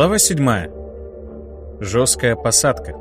Глава 7. Жесткая посадка.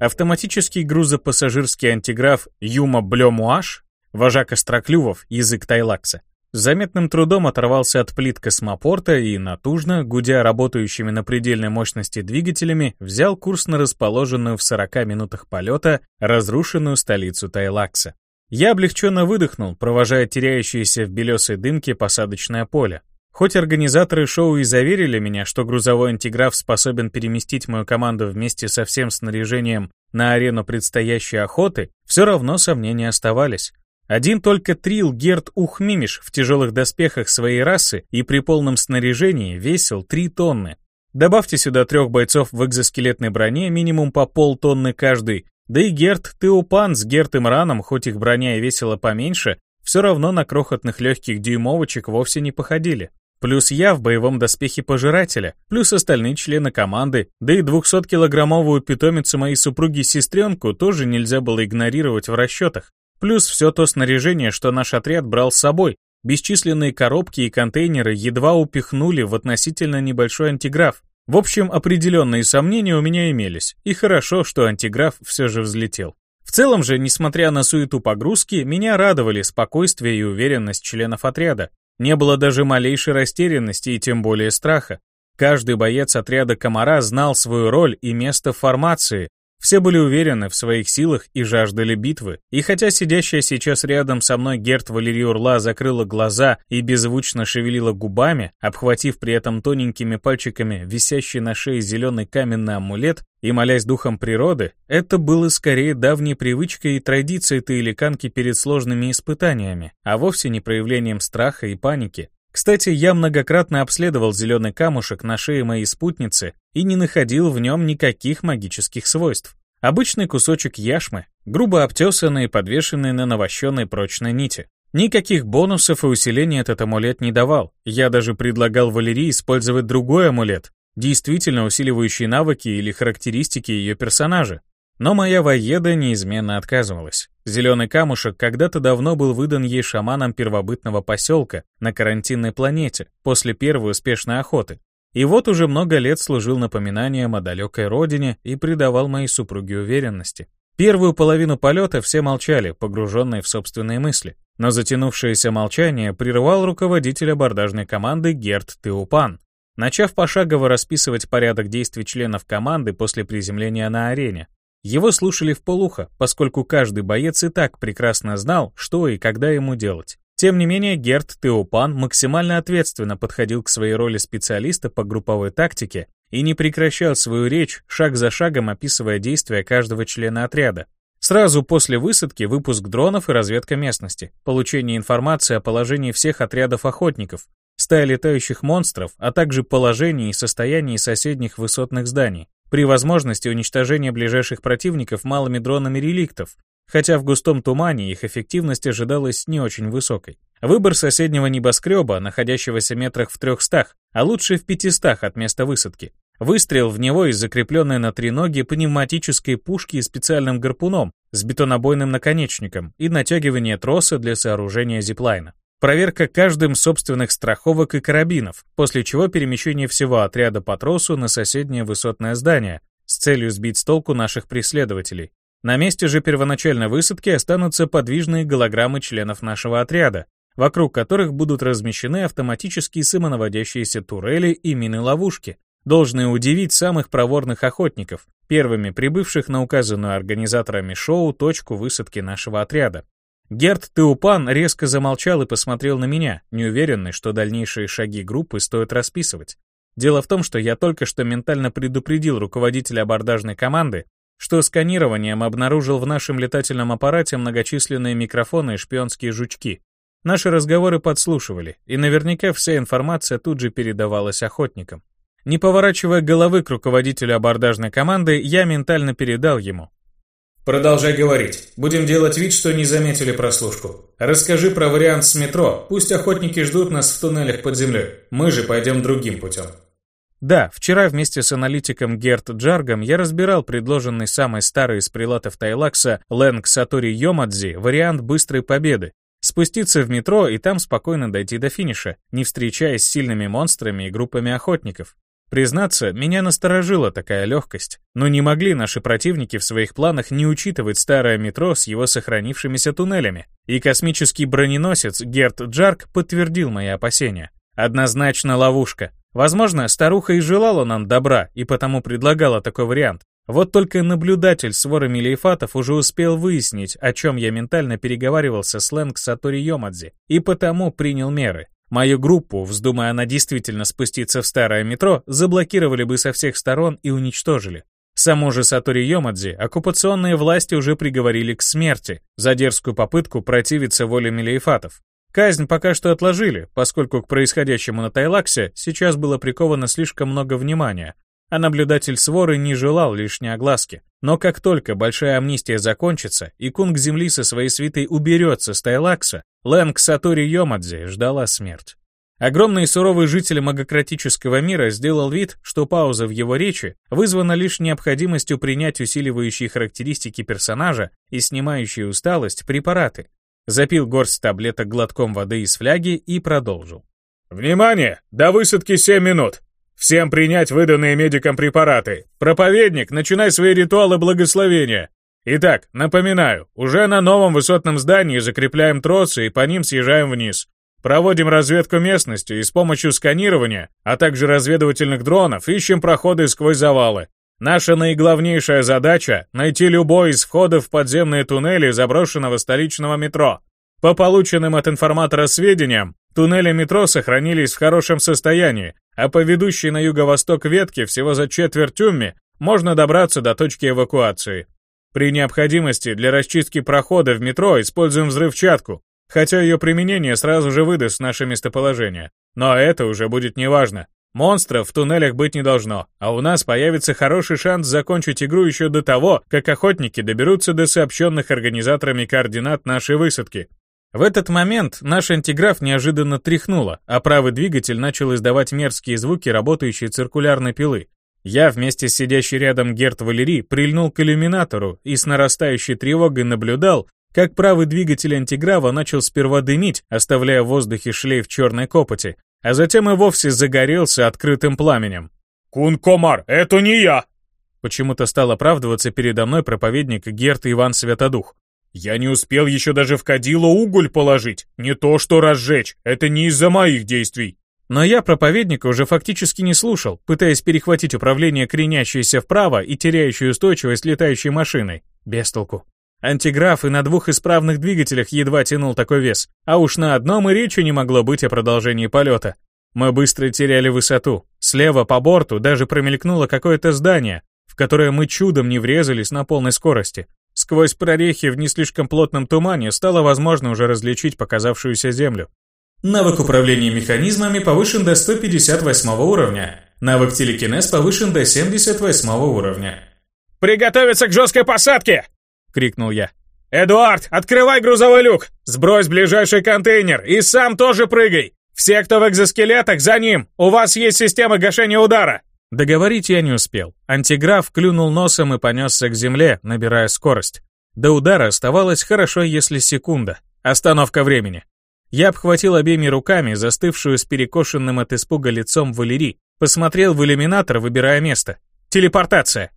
Автоматический грузопассажирский антиграф Юма Блёмуаш, вожак остроклювов, язык Тайлакса, с заметным трудом оторвался от плит космопорта и, натужно, гудя работающими на предельной мощности двигателями, взял курс на расположенную в 40 минутах полета разрушенную столицу Тайлакса. Я облегченно выдохнул, провожая теряющееся в белесой дымке посадочное поле. Хоть организаторы шоу и заверили меня, что грузовой антиграф способен переместить мою команду вместе со всем снаряжением на арену предстоящей охоты, все равно сомнения оставались. Один только Трил Герд Ухмимиш в тяжелых доспехах своей расы и при полном снаряжении весил 3 тонны. Добавьте сюда трех бойцов в экзоскелетной броне минимум по полтонны каждый, да и Герт Теопан с Герт Имраном, хоть их броня и весила поменьше, все равно на крохотных легких дюймовочек вовсе не походили. Плюс я в боевом доспехе пожирателя, плюс остальные члены команды, да и 200-килограммовую питомицу моей супруги-сестренку тоже нельзя было игнорировать в расчетах. Плюс все то снаряжение, что наш отряд брал с собой. Бесчисленные коробки и контейнеры едва упихнули в относительно небольшой антиграф. В общем, определенные сомнения у меня имелись, и хорошо, что антиграф все же взлетел. В целом же, несмотря на суету погрузки, меня радовали спокойствие и уверенность членов отряда. Не было даже малейшей растерянности и тем более страха. Каждый боец отряда Комара знал свою роль и место в формации, все были уверены в своих силах и жаждали битвы. И хотя сидящая сейчас рядом со мной Герт Валерий Урла закрыла глаза и беззвучно шевелила губами, обхватив при этом тоненькими пальчиками висящий на шее зеленый каменный амулет и молясь духом природы, это было скорее давней привычкой и традицией таиликанки перед сложными испытаниями, а вовсе не проявлением страха и паники. Кстати, я многократно обследовал зеленый камушек на шее моей спутницы и не находил в нем никаких магических свойств. Обычный кусочек яшмы, грубо обтесанный и подвешенный на навощенной прочной нити. Никаких бонусов и усиления этот амулет не давал. Я даже предлагал Валерии использовать другой амулет, действительно усиливающий навыки или характеристики ее персонажа. Но моя воеда неизменно отказывалась. Зеленый камушек когда-то давно был выдан ей шаманом первобытного поселка на карантинной планете после первой успешной охоты. И вот уже много лет служил напоминанием о далекой родине и придавал моей супруге уверенности. Первую половину полета все молчали, погруженные в собственные мысли. Но затянувшееся молчание прервал руководитель абордажной команды Герт Теупан, начав пошагово расписывать порядок действий членов команды после приземления на арене. Его слушали в полухо, поскольку каждый боец и так прекрасно знал, что и когда ему делать. Тем не менее, Герт Теопан максимально ответственно подходил к своей роли специалиста по групповой тактике и не прекращал свою речь, шаг за шагом описывая действия каждого члена отряда. Сразу после высадки выпуск дронов и разведка местности, получение информации о положении всех отрядов охотников, стая летающих монстров, а также положении и состоянии соседних высотных зданий, при возможности уничтожения ближайших противников малыми дронами реликтов, хотя в густом тумане их эффективность ожидалась не очень высокой. Выбор соседнего небоскреба, находящегося метрах в трехстах, а лучше в пятистах от места высадки. Выстрел в него из закрепленной на треноге пневматической пушки специальным гарпуном с бетонобойным наконечником и натягивание троса для сооружения зиплайна. Проверка каждым собственных страховок и карабинов, после чего перемещение всего отряда по тросу на соседнее высотное здание с целью сбить с толку наших преследователей. На месте же первоначальной высадки останутся подвижные голограммы членов нашего отряда, вокруг которых будут размещены автоматические самонаводящиеся турели и мины-ловушки, должны удивить самых проворных охотников, первыми прибывших на указанную организаторами шоу точку высадки нашего отряда. Герт Теупан резко замолчал и посмотрел на меня, неуверенный, что дальнейшие шаги группы стоит расписывать. Дело в том, что я только что ментально предупредил руководителя абордажной команды, что сканированием обнаружил в нашем летательном аппарате многочисленные микрофоны и шпионские жучки. Наши разговоры подслушивали, и наверняка вся информация тут же передавалась охотникам. Не поворачивая головы к руководителю абордажной команды, я ментально передал ему. Продолжай говорить. Будем делать вид, что не заметили прослушку. Расскажи про вариант с метро. Пусть охотники ждут нас в туннелях под землей. Мы же пойдем другим путем. Да, вчера вместе с аналитиком Герт Джаргом я разбирал предложенный самой старой из прилатов Тайлакса Лэнг Сатори Йомадзи вариант быстрой победы спуститься в метро и там спокойно дойти до финиша, не встречаясь с сильными монстрами и группами охотников. Признаться, меня насторожила такая легкость, но не могли наши противники в своих планах не учитывать старое метро с его сохранившимися туннелями, и космический броненосец Герт Джарк подтвердил мои опасения. Однозначно ловушка. Возможно, старуха и желала нам добра, и потому предлагала такой вариант. Вот только наблюдатель своры Милейфатов уже успел выяснить, о чем я ментально переговаривался с Лэнг Сатори Йомадзи, и потому принял меры. Мою группу, вздумая она действительно спуститься в старое метро, заблокировали бы со всех сторон и уничтожили. Саму же Сатори Йомадзи оккупационные власти уже приговорили к смерти за дерзкую попытку противиться воле Мелиефатов. Казнь пока что отложили, поскольку к происходящему на Тайлаксе сейчас было приковано слишком много внимания, а наблюдатель своры не желал лишней огласки. Но как только большая амнистия закончится и кунг Земли со своей свитой уберется с Тайлакса, Лэнг Сатори Йомадзе ждала смерть. Огромный и суровый житель магократического мира сделал вид, что пауза в его речи вызвана лишь необходимостью принять усиливающие характеристики персонажа и снимающие усталость препараты. Запил горсть таблеток глотком воды из фляги и продолжил. «Внимание! До высадки 7 минут! Всем принять выданные медикам препараты. Проповедник, начинай свои ритуалы благословения. Итак, напоминаю, уже на новом высотном здании закрепляем тросы и по ним съезжаем вниз. Проводим разведку местности и с помощью сканирования, а также разведывательных дронов ищем проходы сквозь завалы. Наша наиглавнейшая задача — найти любой из входов в подземные туннели заброшенного столичного метро. По полученным от информатора сведениям, туннели метро сохранились в хорошем состоянии, а по ведущей на юго-восток ветке всего за четверть умми можно добраться до точки эвакуации. При необходимости для расчистки прохода в метро используем взрывчатку, хотя ее применение сразу же выдаст наше местоположение. Но это уже будет неважно. Монстров в туннелях быть не должно, а у нас появится хороший шанс закончить игру еще до того, как охотники доберутся до сообщенных организаторами координат нашей высадки. В этот момент наш антиграф неожиданно тряхнуло, а правый двигатель начал издавать мерзкие звуки работающей циркулярной пилы. Я вместе с сидящей рядом Герт Валерий прильнул к иллюминатору и с нарастающей тревогой наблюдал, как правый двигатель антиграва начал сперва дымить, оставляя в воздухе шлейф черной копоти, а затем и вовсе загорелся открытым пламенем. «Кун Комар, это не я!» Почему-то стал оправдываться передо мной проповедник Герт Иван Святодух. «Я не успел еще даже в кадило уголь положить, не то что разжечь, это не из-за моих действий». Но я проповедника уже фактически не слушал, пытаясь перехватить управление кренящейся вправо и теряющей устойчивость летающей машиной. Без толку. Антиграф и на двух исправных двигателях едва тянул такой вес, а уж на одном и речи не могло быть о продолжении полета. Мы быстро теряли высоту. Слева по борту даже промелькнуло какое-то здание, в которое мы чудом не врезались на полной скорости. Сквозь прорехи в не слишком плотном тумане стало возможно уже различить показавшуюся землю. Навык управления механизмами повышен до 158 уровня. Навык телекинез повышен до 78 уровня. «Приготовиться к жесткой посадке!» — крикнул я. «Эдуард, открывай грузовой люк! Сбрось ближайший контейнер и сам тоже прыгай! Все, кто в экзоскелетах, за ним! У вас есть система гашения удара!» Договорить я не успел. Антиграф клюнул носом и понесся к земле, набирая скорость. До удара оставалось хорошо, если секунда. Остановка времени. Я обхватил обеими руками застывшую с перекошенным от испуга лицом Валерий, посмотрел в иллюминатор, выбирая место. Телепортация.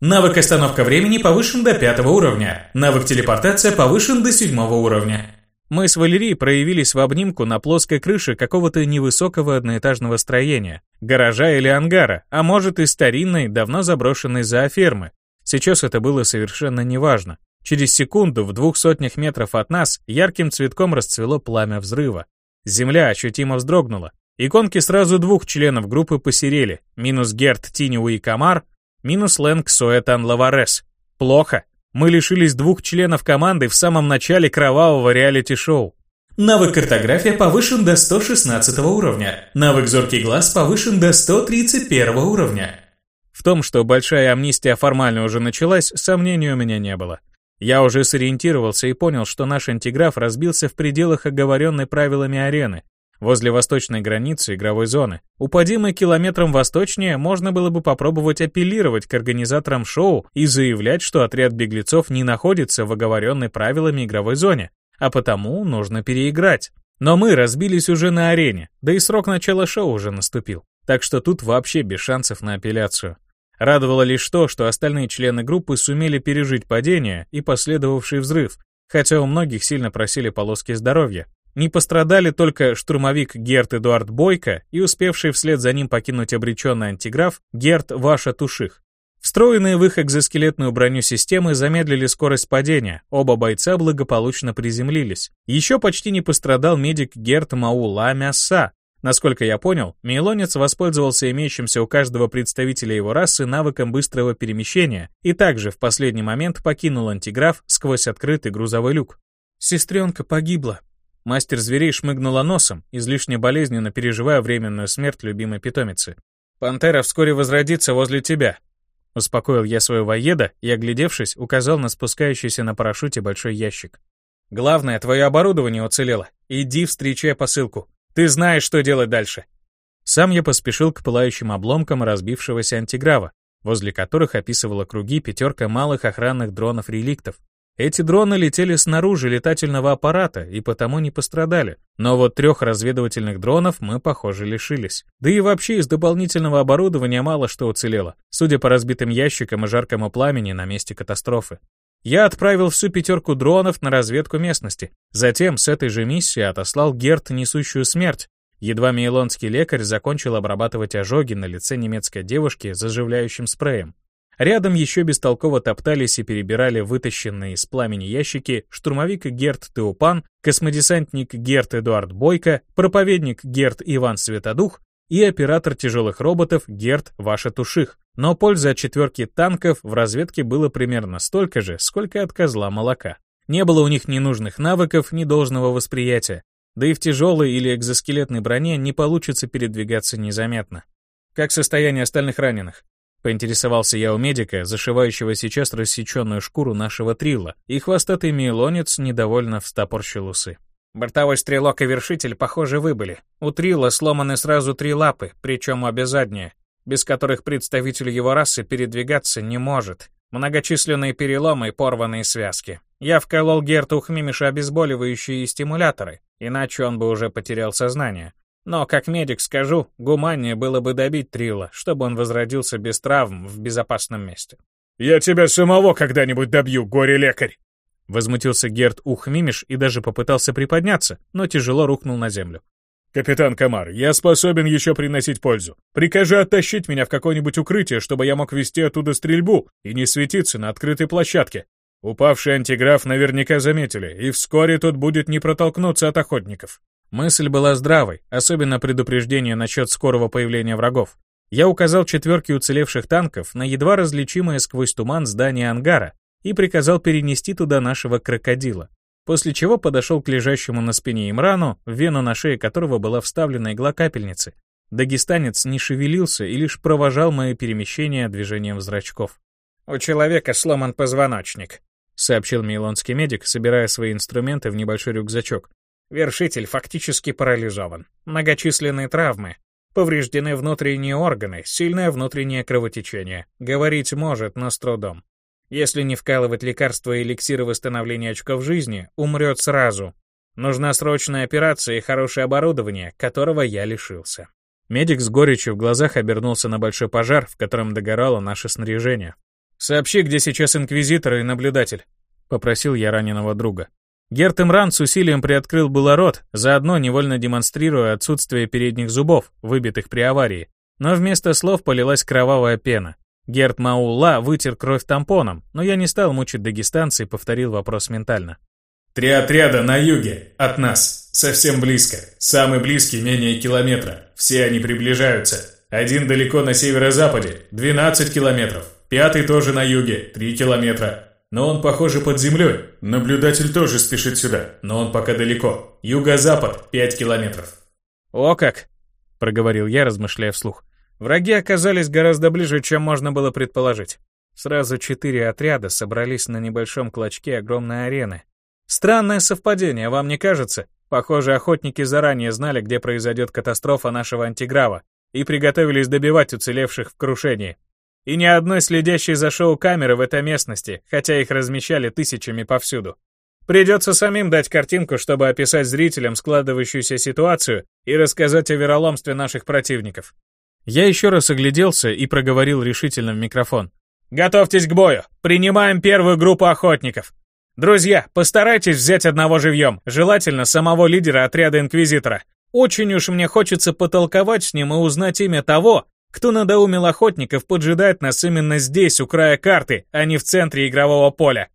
Навык остановка времени повышен до пятого уровня. Навык телепортация повышен до седьмого уровня. Мы с Валерией проявились в обнимку на плоской крыше какого-то невысокого одноэтажного строения, гаража или ангара, а может и старинной, давно заброшенной зоофермы. Сейчас это было совершенно неважно. Через секунду в двух сотнях метров от нас ярким цветком расцвело пламя взрыва. Земля ощутимо вздрогнула. Иконки сразу двух членов группы посерели, минус Герт Тинеу и Камар, минус Лэнг Суэтан Лаварес. Плохо. Мы лишились двух членов команды в самом начале кровавого реалити-шоу. Навык картография повышен до 116 уровня. Навык зоркий глаз повышен до 131 уровня. В том, что большая амнистия формально уже началась, сомнений у меня не было. Я уже сориентировался и понял, что наш антиграф разбился в пределах оговоренной правилами арены, возле восточной границы игровой зоны. Упади мы километром восточнее, можно было бы попробовать апеллировать к организаторам шоу и заявлять, что отряд беглецов не находится в оговоренной правилами игровой зоне. а потому нужно переиграть. Но мы разбились уже на арене, да и срок начала шоу уже наступил. Так что тут вообще без шансов на апелляцию. Радовало лишь то, что остальные члены группы сумели пережить падение и последовавший взрыв, хотя у многих сильно просили полоски здоровья. Не пострадали только штурмовик Герт Эдуард Бойко и успевший вслед за ним покинуть обреченный антиграф Герт Ваша Туших. Встроенные в их экзоскелетную броню системы замедлили скорость падения, оба бойца благополучно приземлились. Еще почти не пострадал медик Герт Маула Мяса, Насколько я понял, Мейлонец воспользовался имеющимся у каждого представителя его расы навыком быстрого перемещения и также в последний момент покинул антиграф сквозь открытый грузовой люк. «Сестренка погибла». Мастер зверей шмыгнула носом, излишне болезненно переживая временную смерть любимой питомицы. «Пантера вскоре возродится возле тебя», Успокоил я своего еда и, оглядевшись, указал на спускающийся на парашюте большой ящик. «Главное, твое оборудование уцелело. Иди встречай посылку. Ты знаешь, что делать дальше. Сам я поспешил к пылающим обломкам разбившегося антиграва, возле которых описывала круги пятерка малых охранных дронов-реликтов. Эти дроны летели снаружи летательного аппарата и потому не пострадали. Но вот трех разведывательных дронов мы, похоже, лишились. Да и вообще из дополнительного оборудования мало что уцелело, судя по разбитым ящикам и жаркому пламени на месте катастрофы. Я отправил всю пятерку дронов на разведку местности. Затем с этой же миссией отослал Герт несущую смерть. Едва мейлонский лекарь закончил обрабатывать ожоги на лице немецкой девушки заживляющим спреем. Рядом еще бестолково топтались и перебирали вытащенные из пламени ящики штурмовик Герт Теупан, космодесантник Герт Эдуард Бойко, проповедник Герт Иван Светодух и оператор тяжелых роботов Герт Ваша Туших. Но пользы от четверки танков в разведке было примерно столько же, сколько от козла молока. Не было у них ни нужных навыков, ни должного восприятия. Да и в тяжелой или экзоскелетной броне не получится передвигаться незаметно. Как состояние остальных раненых? Поинтересовался я у медика, зашивающего сейчас рассеченную шкуру нашего трила, и хвостатый милонец недовольно встопорщил усы. Бортовой стрелок и вершитель, похоже, выбыли. У трила сломаны сразу три лапы, причем обе задние без которых представитель его расы передвигаться не может. Многочисленные переломы и порванные связки. Я вколол Герту Хмимиша обезболивающие и стимуляторы, иначе он бы уже потерял сознание. Но, как медик скажу, гуманнее было бы добить Трила, чтобы он возродился без травм в безопасном месте. «Я тебя самого когда-нибудь добью, горе-лекарь!» Возмутился Герт Ухмимиш и даже попытался приподняться, но тяжело рухнул на землю. «Капитан Камар, я способен еще приносить пользу. Прикажи оттащить меня в какое-нибудь укрытие, чтобы я мог вести оттуда стрельбу и не светиться на открытой площадке. Упавший антиграф наверняка заметили, и вскоре тут будет не протолкнуться от охотников». Мысль была здравой, особенно предупреждение насчет скорого появления врагов. Я указал четверке уцелевших танков на едва различимое сквозь туман здание ангара и приказал перенести туда нашего крокодила после чего подошел к лежащему на спине Имрану, в вену на шее которого была вставлена игла капельницы. Дагестанец не шевелился и лишь провожал мои перемещения движением зрачков. «У человека сломан позвоночник», — сообщил мейлонский медик, собирая свои инструменты в небольшой рюкзачок. «Вершитель фактически парализован. Многочисленные травмы. Повреждены внутренние органы, сильное внутреннее кровотечение. Говорить может, но с трудом. Если не вкалывать лекарства и эликсиры восстановления очков жизни, умрет сразу. Нужна срочная операция и хорошее оборудование, которого я лишился. Медик с горечью в глазах обернулся на большой пожар, в котором догорало наше снаряжение. «Сообщи, где сейчас инквизитор и наблюдатель», — попросил я раненого друга. Герт Имран с усилием приоткрыл было рот, заодно невольно демонстрируя отсутствие передних зубов, выбитых при аварии. Но вместо слов полилась кровавая пена. Герт Маула вытер кровь тампоном, но я не стал мучить дагестанца и повторил вопрос ментально. «Три отряда на юге, от нас, совсем близко. Самый близкий менее километра. Все они приближаются. Один далеко на северо-западе, 12 километров. Пятый тоже на юге, 3 километра. Но он, похоже, под землей. Наблюдатель тоже спешит сюда, но он пока далеко. Юго-запад, 5 километров». «О как!» — проговорил я, размышляя вслух. Враги оказались гораздо ближе, чем можно было предположить. Сразу четыре отряда собрались на небольшом клочке огромной арены. Странное совпадение, вам не кажется? Похоже, охотники заранее знали, где произойдет катастрофа нашего антиграва, и приготовились добивать уцелевших в крушении. И ни одной следящей за шоу камеры в этой местности, хотя их размещали тысячами повсюду. Придется самим дать картинку, чтобы описать зрителям складывающуюся ситуацию и рассказать о вероломстве наших противников. Я еще раз огляделся и проговорил решительно в микрофон. «Готовьтесь к бою! Принимаем первую группу охотников! Друзья, постарайтесь взять одного живьем, желательно самого лидера отряда Инквизитора. Очень уж мне хочется потолковать с ним и узнать имя того, кто надоумил охотников поджидать нас именно здесь, у края карты, а не в центре игрового поля.